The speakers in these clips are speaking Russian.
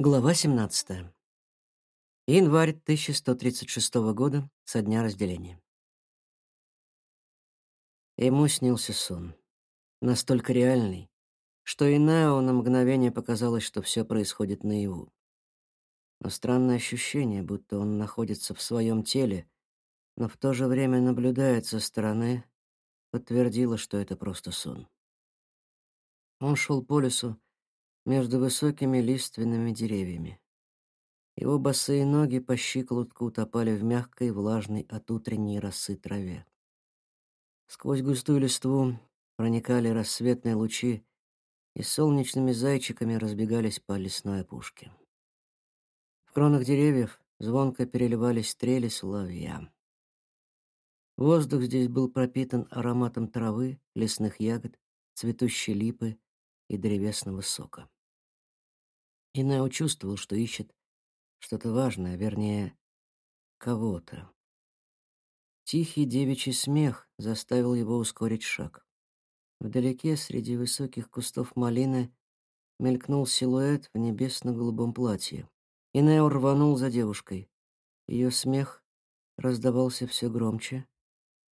Глава 17. Январь 1136 года, со дня разделения. Ему снился сон, настолько реальный, что и Нео на мгновение показалось, что все происходит наяву. Но странное ощущение, будто он находится в своем теле, но в то же время наблюдает со стороны, подтвердило, что это просто сон. Он шел по лесу, между высокими лиственными деревьями. Его босые ноги по щиколотку утопали в мягкой, влажной от утренней росы траве. Сквозь густую листву проникали рассветные лучи и солнечными зайчиками разбегались по лесной опушке. В кронах деревьев звонко переливались стрели соловья. Воздух здесь был пропитан ароматом травы, лесных ягод, цветущей липы и древесного сока. И Нео чувствовал, что ищет что-то важное, вернее, кого-то. Тихий девичий смех заставил его ускорить шаг. Вдалеке, среди высоких кустов малины, мелькнул силуэт в небесно-голубом платье. И Нео рванул за девушкой. Ее смех раздавался все громче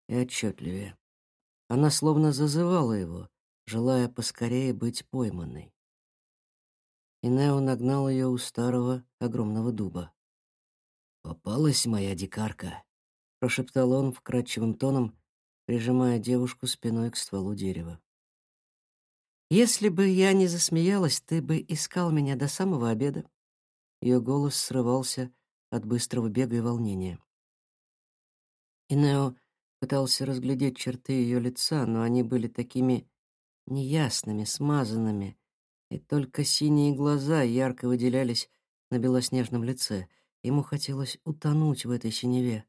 и отчетливее. Она словно зазывала его, желая поскорее быть пойманной и Нео нагнал ее у старого огромного дуба. «Попалась моя дикарка», — прошептал он вкрадчивым тоном, прижимая девушку спиной к стволу дерева. «Если бы я не засмеялась, ты бы искал меня до самого обеда». Ее голос срывался от быстрого бега и волнения. И пытался разглядеть черты ее лица, но они были такими неясными, смазанными, и только синие глаза ярко выделялись на белоснежном лице. Ему хотелось утонуть в этой синеве.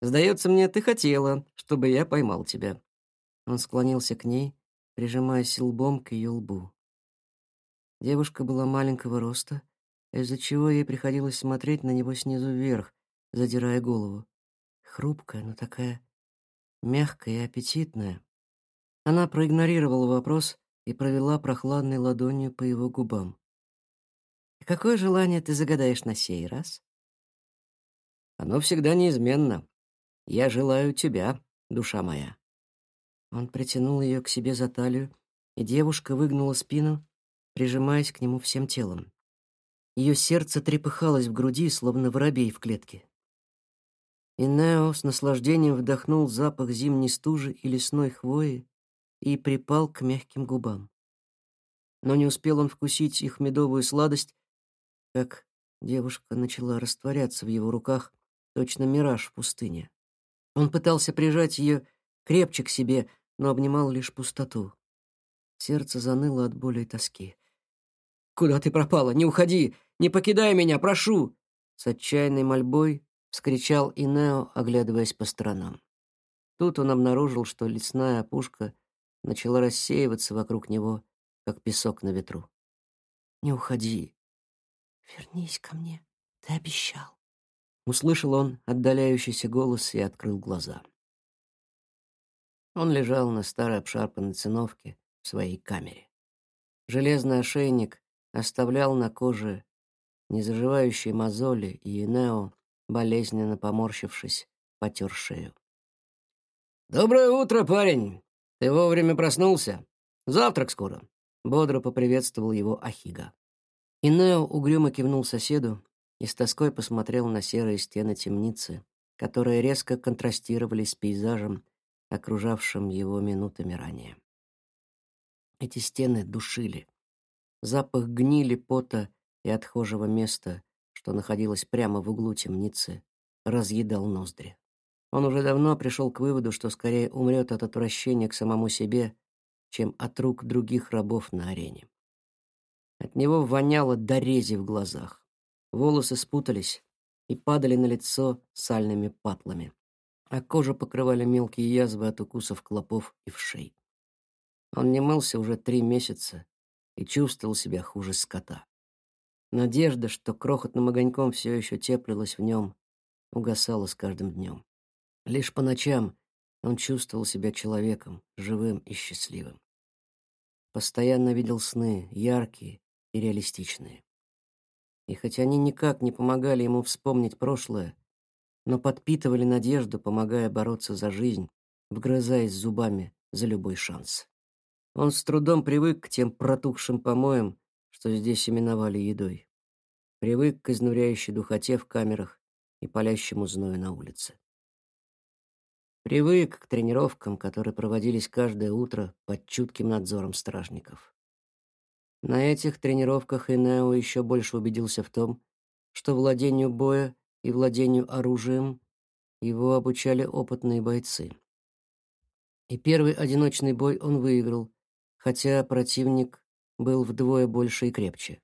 «Сдается мне, ты хотела, чтобы я поймал тебя». Он склонился к ней, прижимаясь лбом к ее лбу. Девушка была маленького роста, из-за чего ей приходилось смотреть на него снизу вверх, задирая голову. Хрупкая, но такая мягкая и аппетитная. Она проигнорировала вопрос и провела прохладной ладонью по его губам. «Какое желание ты загадаешь на сей раз?» «Оно всегда неизменно. Я желаю тебя, душа моя». Он притянул ее к себе за талию, и девушка выгнула спину, прижимаясь к нему всем телом. Ее сердце трепыхалось в груди, словно воробей в клетке. И Нео с наслаждением вдохнул запах зимней стужи и лесной хвои, и припал к мягким губам. Но не успел он вкусить их медовую сладость, как девушка начала растворяться в его руках, точно мираж в пустыне. Он пытался прижать ее крепче к себе, но обнимал лишь пустоту. Сердце заныло от боли и тоски. «Куда ты пропала? Не уходи! Не покидай меня, прошу!» С отчаянной мольбой вскричал Инео, оглядываясь по сторонам. Тут он обнаружил, что лесная опушка — начала рассеиваться вокруг него, как песок на ветру. «Не уходи. Вернись ко мне. Ты обещал». Услышал он отдаляющийся голос и открыл глаза. Он лежал на старой обшарпанной циновке в своей камере. Железный ошейник оставлял на коже незаживающие мозоли, и Нео, болезненно поморщившись, потер шею. «Доброе утро, парень!» «Ты вовремя проснулся? Завтрак скоро!» Бодро поприветствовал его Ахига. И Нео угрюмо кивнул соседу и с тоской посмотрел на серые стены темницы, которые резко контрастировали с пейзажем, окружавшим его минутами ранее. Эти стены душили. Запах гнили, пота и отхожего места, что находилось прямо в углу темницы, разъедал ноздри. Он уже давно пришел к выводу, что скорее умрет от отвращения к самому себе, чем от рук других рабов на арене. От него воняло до рези в глазах. Волосы спутались и падали на лицо сальными патлами, а кожу покрывали мелкие язвы от укусов клопов и вшей. Он не мылся уже три месяца и чувствовал себя хуже скота. Надежда, что крохотным огоньком все еще теплилась в нем, угасала с каждым днем. Лишь по ночам он чувствовал себя человеком, живым и счастливым. Постоянно видел сны, яркие и реалистичные. И хоть они никак не помогали ему вспомнить прошлое, но подпитывали надежду, помогая бороться за жизнь, вгрызаясь зубами за любой шанс. Он с трудом привык к тем протухшим помоям, что здесь именовали едой. Привык к изнуряющей духоте в камерах и палящему зною на улице. Привык к тренировкам, которые проводились каждое утро под чутким надзором стражников. На этих тренировках Инео еще больше убедился в том, что владению боя и владению оружием его обучали опытные бойцы. И первый одиночный бой он выиграл, хотя противник был вдвое больше и крепче.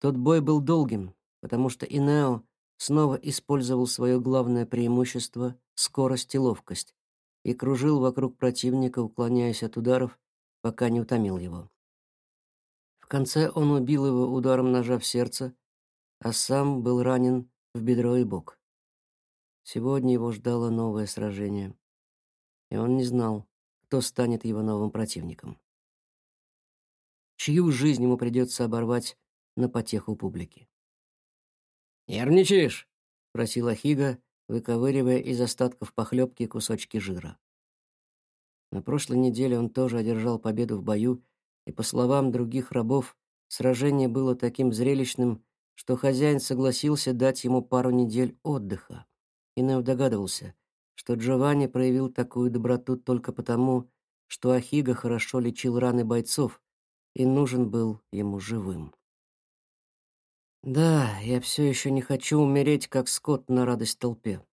Тот бой был долгим, потому что Инео снова использовал свое главное преимущество скорость и ловкость и кружил вокруг противника, уклоняясь от ударов, пока не утомил его. В конце он убил его ударом ножа в сердце, а сам был ранен в бедро и бок. Сегодня его ждало новое сражение, и он не знал, кто станет его новым противником. Чью жизнь ему придется оборвать на потеху публики. «Нервничаешь?» — спросила Хига, выковыривая из остатков похлебки кусочки жира. На прошлой неделе он тоже одержал победу в бою, и, по словам других рабов, сражение было таким зрелищным, что хозяин согласился дать ему пару недель отдыха. И Нео догадывался, что Джованни проявил такую доброту только потому, что Ахига хорошо лечил раны бойцов и нужен был ему живым. Да, я все еще не хочу умереть, как скот на радость толпе.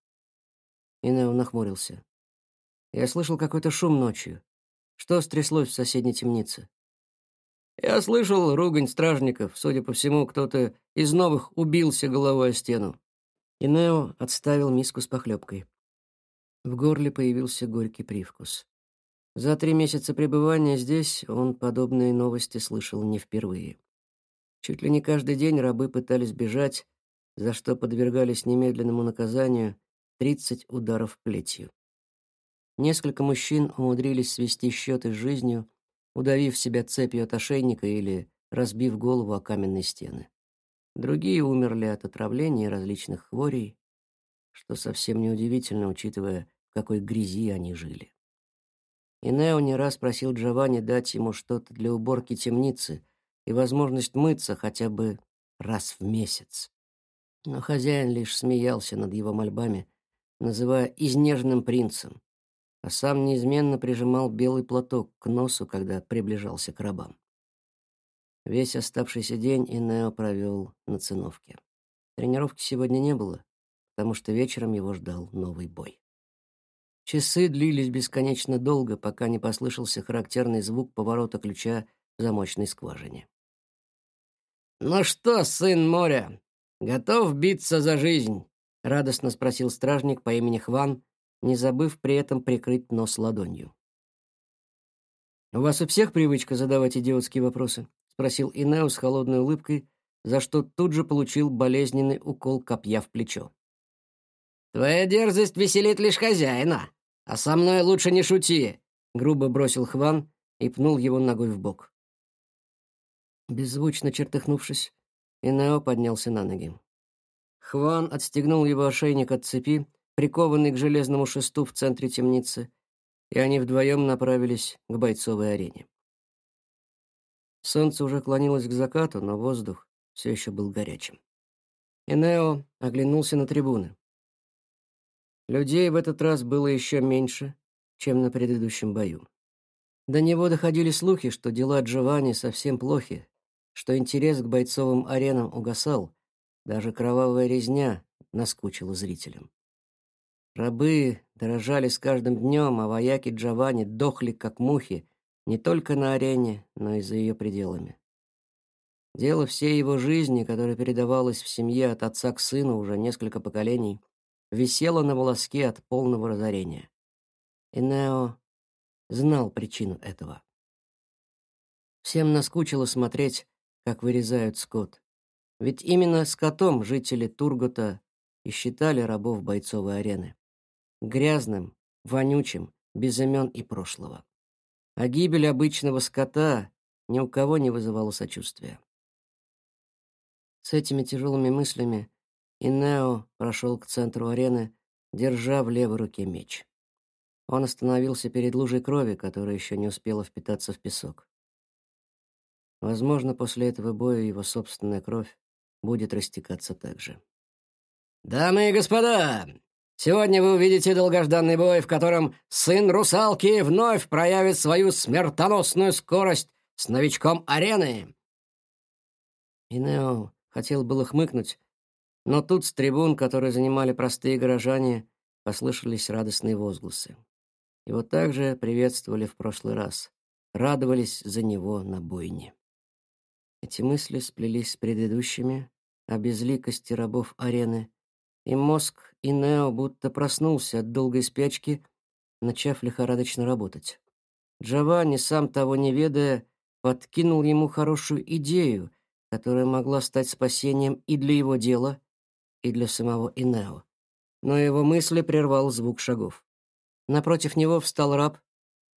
Инео нахмурился. Я слышал какой-то шум ночью. Что стряслось в соседней темнице? Я слышал ругань стражников. Судя по всему, кто-то из новых убился головой о стену. И Нео отставил миску с похлебкой. В горле появился горький привкус. За три месяца пребывания здесь он подобные новости слышал не впервые. Чуть ли не каждый день рабы пытались бежать, за что подвергались немедленному наказанию 30 ударов плетью. Несколько мужчин умудрились свести счеты с жизнью, удавив себя цепью от ошейника или разбив голову о каменные стены. Другие умерли от отравления различных хворей, что совсем неудивительно, учитывая, в какой грязи они жили. И Нео не раз просил Джованни дать ему что-то для уборки темницы и возможность мыться хотя бы раз в месяц. Но хозяин лишь смеялся над его мольбами, называя изнеженным принцем, а сам неизменно прижимал белый платок к носу, когда приближался к рабам. Весь оставшийся день Инео провел на циновке. Тренировки сегодня не было, потому что вечером его ждал новый бой. Часы длились бесконечно долго, пока не послышался характерный звук поворота ключа в замочной скважине. «Ну что, сын моря, готов биться за жизнь?» — радостно спросил стражник по имени Хван, не забыв при этом прикрыть нос ладонью. «У вас у всех привычка задавать идиотские вопросы?» — спросил Инео с холодной улыбкой, за что тут же получил болезненный укол копья в плечо. «Твоя дерзость веселит лишь хозяина, а со мной лучше не шути!» — грубо бросил Хван и пнул его ногой в бок. Беззвучно чертыхнувшись, Инео поднялся на ноги. Хван отстегнул его ошейник от цепи прикованный к железному шесту в центре темницы, и они вдвоем направились к бойцовой арене. Солнце уже клонилось к закату, но воздух все еще был горячим. Энео оглянулся на трибуны. Людей в этот раз было еще меньше, чем на предыдущем бою. До него доходили слухи, что дела Джованни совсем плохи, что интерес к бойцовым аренам угасал, даже кровавая резня наскучила зрителям. Рабы дорожали с каждым днем, а вояки Джованни дохли, как мухи, не только на арене, но и за ее пределами. Дело всей его жизни, которое передавалось в семье от отца к сыну уже несколько поколений, висело на волоске от полного разорения. И знал причину этого. Всем наскучило смотреть, как вырезают скот. Ведь именно скотом жители Тургота и считали рабов бойцовой арены грязным, вонючим, без имен и прошлого. А гибель обычного скота ни у кого не вызывала сочувствия. С этими тяжелыми мыслями Инео прошел к центру арены, держа в левой руке меч. Он остановился перед лужей крови, которая еще не успела впитаться в песок. Возможно, после этого боя его собственная кровь будет растекаться так же. «Дамы и господа, сегодня вы увидите долгожданный бой, в котором сын русалки вновь проявит свою смертоносную скорость с новичком арены». Инео хотел было хмыкнуть, но тут с трибун, которые занимали простые горожане, послышались радостные возгласы. Его также приветствовали в прошлый раз, радовались за него на бойне. Эти мысли сплелись с предыдущими о безликости рабов арены, и мозг Инео будто проснулся от долгой спячки, начав лихорадочно работать. Джованни, сам того не ведая, подкинул ему хорошую идею, которая могла стать спасением и для его дела, и для самого Инео. Но его мысли прервал звук шагов. Напротив него встал раб,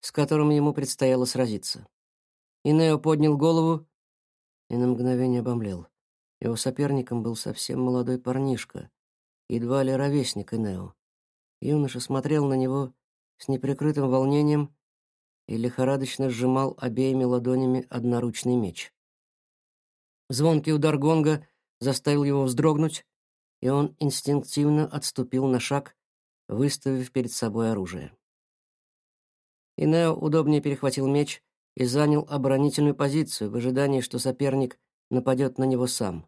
с которым ему предстояло сразиться. Инео поднял голову и на мгновение обомлел. Его соперником был совсем молодой парнишка, едва ли ровесник Инео. Юноша смотрел на него с неприкрытым волнением и лихорадочно сжимал обеими ладонями одноручный меч. Звонкий удар гонга заставил его вздрогнуть, и он инстинктивно отступил на шаг, выставив перед собой оружие. Инео удобнее перехватил меч и занял оборонительную позицию в ожидании, что соперник нападет на него сам.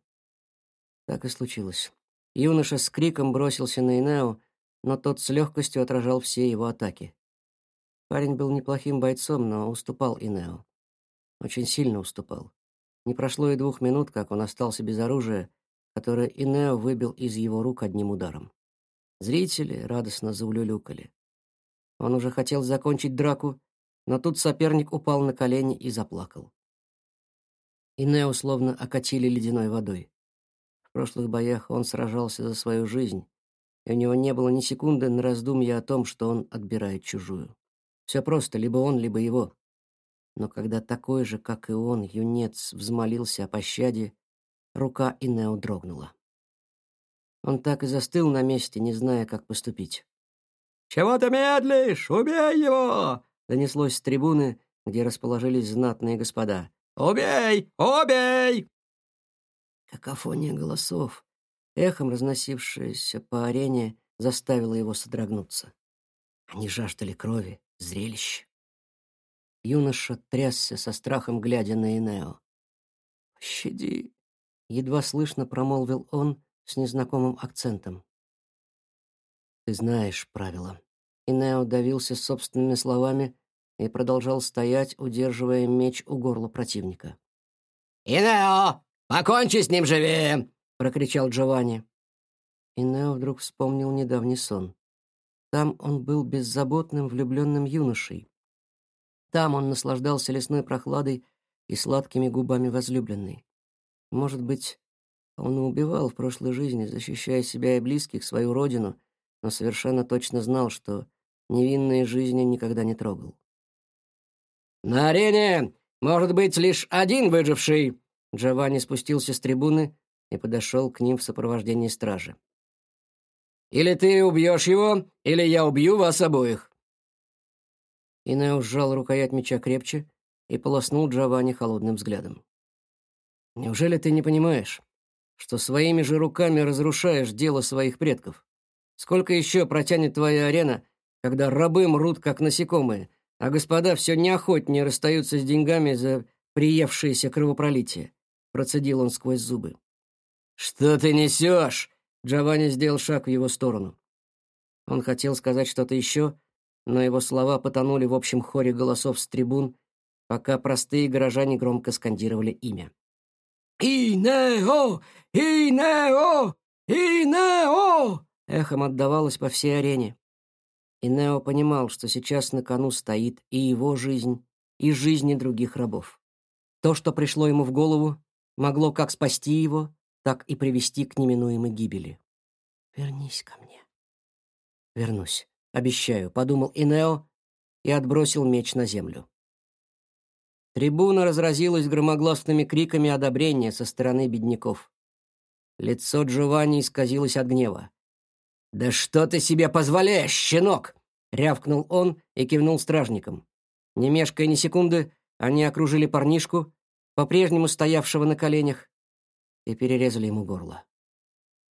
Так и случилось. Юноша с криком бросился на Инео, но тот с легкостью отражал все его атаки. Парень был неплохим бойцом, но уступал Инео. Очень сильно уступал. Не прошло и двух минут, как он остался без оружия, которое Инео выбил из его рук одним ударом. Зрители радостно заулюлюкали. Он уже хотел закончить драку, но тут соперник упал на колени и заплакал. Инео словно окатили ледяной водой. В прошлых боях он сражался за свою жизнь, и у него не было ни секунды на раздумье о том, что он отбирает чужую. Все просто, либо он, либо его. Но когда такой же, как и он, юнец взмолился о пощаде, рука Инео дрогнула. Он так и застыл на месте, не зная, как поступить. «Чего ты медлишь? Убей его!» Донеслось с трибуны, где расположились знатные господа. «Убей! Убей!» Какофония голосов, эхом разносившаяся по арене, заставила его содрогнуться. Они жаждали крови, зрелища. Юноша трясся со страхом, глядя на Инео. «Пощади!» — едва слышно промолвил он, с незнакомым акцентом. «Ты знаешь правила». Инео давился собственными словами и продолжал стоять, удерживая меч у горла противника. «Инео, покончи с ним живее!» — прокричал Джованни. Инео вдруг вспомнил недавний сон. Там он был беззаботным влюбленным юношей. Там он наслаждался лесной прохладой и сладкими губами возлюбленной. Может быть, он и убивал в прошлой жизни, защищая себя и близких, свою родину, но совершенно точно знал, что невинные жизни никогда не трогал. «На арене может быть лишь один выживший!» Джованни спустился с трибуны и подошел к ним в сопровождении стражи. «Или ты убьешь его, или я убью вас обоих!» Инео сжал рукоять меча крепче и полоснул Джованни холодным взглядом. «Неужели ты не понимаешь? что своими же руками разрушаешь дело своих предков. Сколько еще протянет твоя арена, когда рабы мрут, как насекомые, а господа все неохотнее расстаются с деньгами за приевшееся кровопролитие?» Процедил он сквозь зубы. «Что ты несешь?» Джованни сделал шаг в его сторону. Он хотел сказать что-то еще, но его слова потонули в общем хоре голосов с трибун, пока простые горожане громко скандировали имя. «Инео! Инео! Инео!» эхом отдавалось по всей арене. Инео понимал, что сейчас на кону стоит и его жизнь, и жизни других рабов. То, что пришло ему в голову, могло как спасти его, так и привести к неминуемой гибели. «Вернись ко мне». «Вернусь, обещаю», — подумал Инео и отбросил меч на землю. Трибуна разразилась громогласными криками одобрения со стороны бедняков. Лицо Джованни исказилось от гнева. «Да что ты себе позволяешь, щенок!» — рявкнул он и кивнул стражникам. Не мешкая ни секунды, они окружили парнишку, по-прежнему стоявшего на коленях, и перерезали ему горло.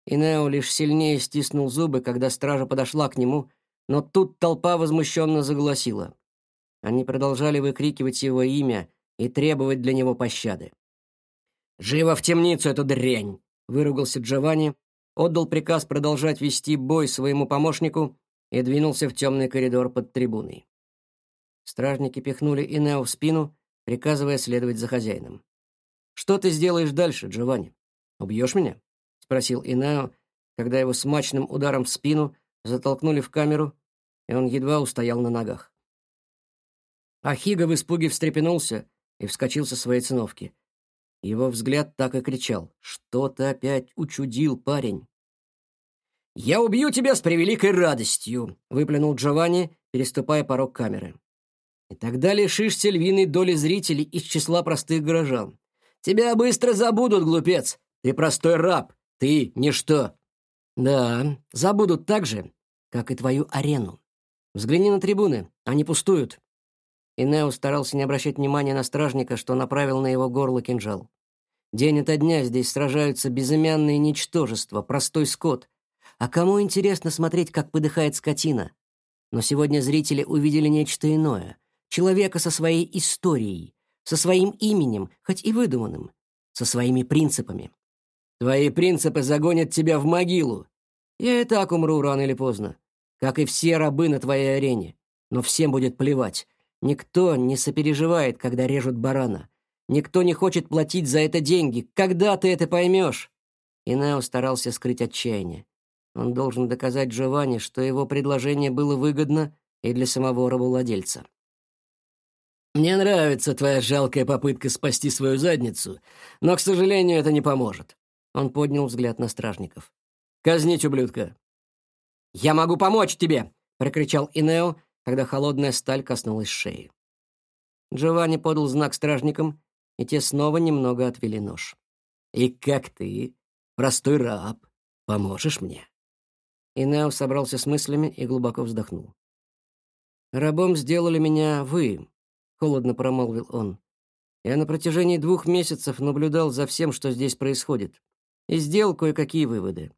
Инео лишь сильнее стиснул зубы, когда стража подошла к нему, но тут толпа возмущенно загласила. Они продолжали выкрикивать его имя и требовать для него пощады. «Живо в темницу эту дрянь!» — выругался Джованни, отдал приказ продолжать вести бой своему помощнику и двинулся в темный коридор под трибуной. Стражники пихнули Инео в спину, приказывая следовать за хозяином. «Что ты сделаешь дальше, Джованни? Убьешь меня?» — спросил Инео, когда его смачным ударом в спину затолкнули в камеру, и он едва устоял на ногах. Ахига в испуге встрепенулся и вскочил со своей циновки. Его взгляд так и кричал. «Что ты опять учудил, парень?» «Я убью тебя с превеликой радостью!» — выплюнул Джованни, переступая порог камеры. «И тогда лишишься львиной доли зрителей из числа простых горожан. Тебя быстро забудут, глупец! Ты простой раб! Ты — ничто!» «Да, забудут так же, как и твою арену. Взгляни на трибуны, они пустуют. И Нео старался не обращать внимания на стражника, что направил на его горло кинжал. День ото дня здесь сражаются безымянные ничтожества, простой скот. А кому интересно смотреть, как подыхает скотина? Но сегодня зрители увидели нечто иное. Человека со своей историей, со своим именем, хоть и выдуманным, со своими принципами. Твои принципы загонят тебя в могилу. Я и так умру рано или поздно, как и все рабы на твоей арене. Но всем будет плевать. Никто не сопереживает, когда режут барана. Никто не хочет платить за это деньги. Когда ты это поймешь?» Инео старался скрыть отчаяние. Он должен доказать Джованни, что его предложение было выгодно и для самого рабовладельца. «Мне нравится твоя жалкая попытка спасти свою задницу, но, к сожалению, это не поможет». Он поднял взгляд на стражников. «Казнить ублюдка!» «Я могу помочь тебе!» — прокричал Инео, когда холодная сталь коснулась шеи. Джованни подал знак стражникам, и те снова немного отвели нож. «И как ты, простой раб, поможешь мне?» Инео собрался с мыслями и глубоко вздохнул. «Рабом сделали меня вы», — холодно промолвил он. «Я на протяжении двух месяцев наблюдал за всем, что здесь происходит, и сделал кое-какие выводы».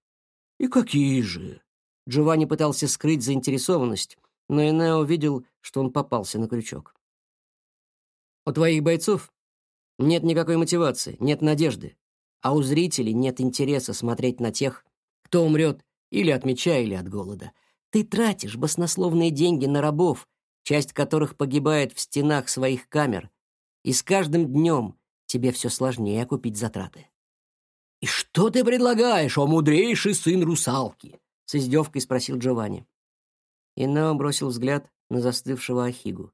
«И какие же?» Джованни пытался скрыть заинтересованность, но Энео видел, что он попался на крючок. «У твоих бойцов нет никакой мотивации, нет надежды, а у зрителей нет интереса смотреть на тех, кто умрет или от меча, или от голода. Ты тратишь баснословные деньги на рабов, часть которых погибает в стенах своих камер, и с каждым днем тебе все сложнее окупить затраты. «И что ты предлагаешь, о мудрейший сын русалки?» — с издевкой спросил Джованни. Инео бросил взгляд на застывшего Ахигу.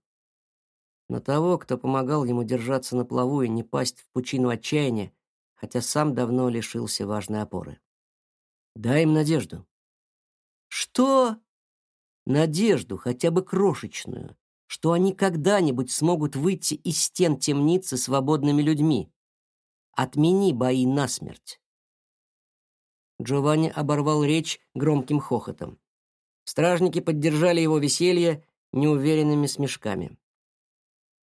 На того, кто помогал ему держаться на плаву и не пасть в пучину отчаяния, хотя сам давно лишился важной опоры. Дай им надежду. Что? Надежду, хотя бы крошечную, что они когда-нибудь смогут выйти из стен темницы свободными людьми. Отмени бои насмерть. Джованни оборвал речь громким хохотом. Стражники поддержали его веселье неуверенными смешками.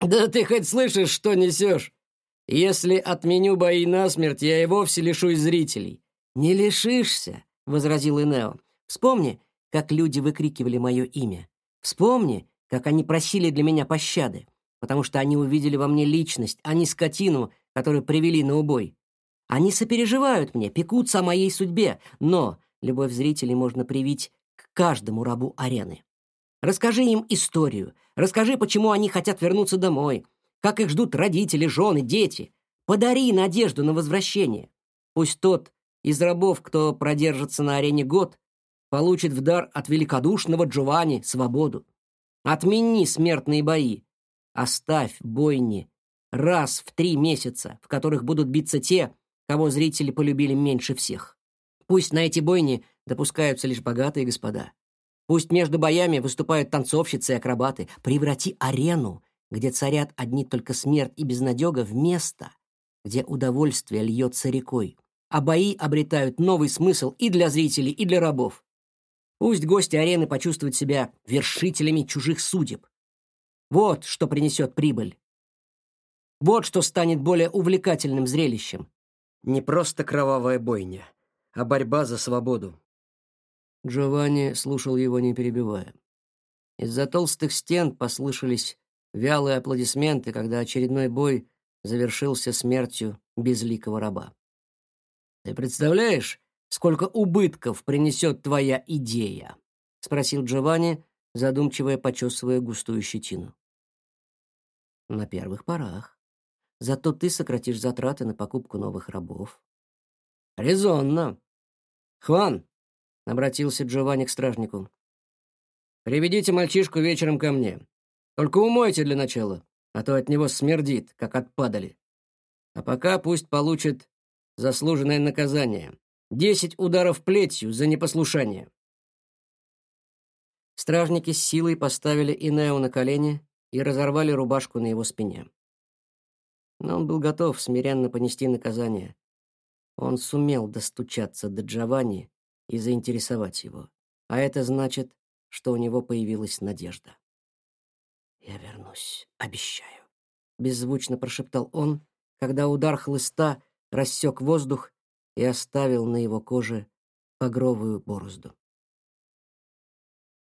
«Да ты хоть слышишь, что несешь? Если отменю бои насмерть, я и вовсе лишусь зрителей». «Не лишишься», — возразил Инео. «Вспомни, как люди выкрикивали мое имя. Вспомни, как они просили для меня пощады, потому что они увидели во мне личность, а не скотину, которую привели на убой. Они сопереживают мне, пекутся о моей судьбе, но любовь зрителей можно привить каждому рабу арены. Расскажи им историю, расскажи, почему они хотят вернуться домой, как их ждут родители, жены, дети. Подари надежду на возвращение. Пусть тот из рабов, кто продержится на арене год, получит в дар от великодушного Джованни свободу. Отмени смертные бои. Оставь бойни раз в три месяца, в которых будут биться те, кого зрители полюбили меньше всех. Пусть на эти бойни допускаются лишь богатые господа. Пусть между боями выступают танцовщицы и акробаты. Преврати арену, где царят одни только смерть и безнадега, в место, где удовольствие льется рекой. а бои обретают новый смысл и для зрителей, и для рабов. Пусть гости арены почувствуют себя вершителями чужих судеб. Вот что принесет прибыль. Вот что станет более увлекательным зрелищем. Не просто кровавая бойня, а борьба за свободу. Джованни слушал его, не перебивая. Из-за толстых стен послышались вялые аплодисменты, когда очередной бой завершился смертью безликого раба. «Ты представляешь, сколько убытков принесет твоя идея?» — спросил Джованни, задумчиво почесывая густую щетину. «На первых порах. Зато ты сократишь затраты на покупку новых рабов». «Резонно. Хван, — обратился Джованни к стражнику. «Приведите мальчишку вечером ко мне. Только умойте для начала, а то от него смердит, как от падали. А пока пусть получит заслуженное наказание. Десять ударов плетью за непослушание». Стражники с силой поставили Инео на колени и разорвали рубашку на его спине. Но он был готов смиренно понести наказание. Он сумел достучаться до Джованни и заинтересовать его. А это значит, что у него появилась надежда. «Я вернусь, обещаю», — беззвучно прошептал он, когда удар хлыста рассек воздух и оставил на его коже погровую борозду.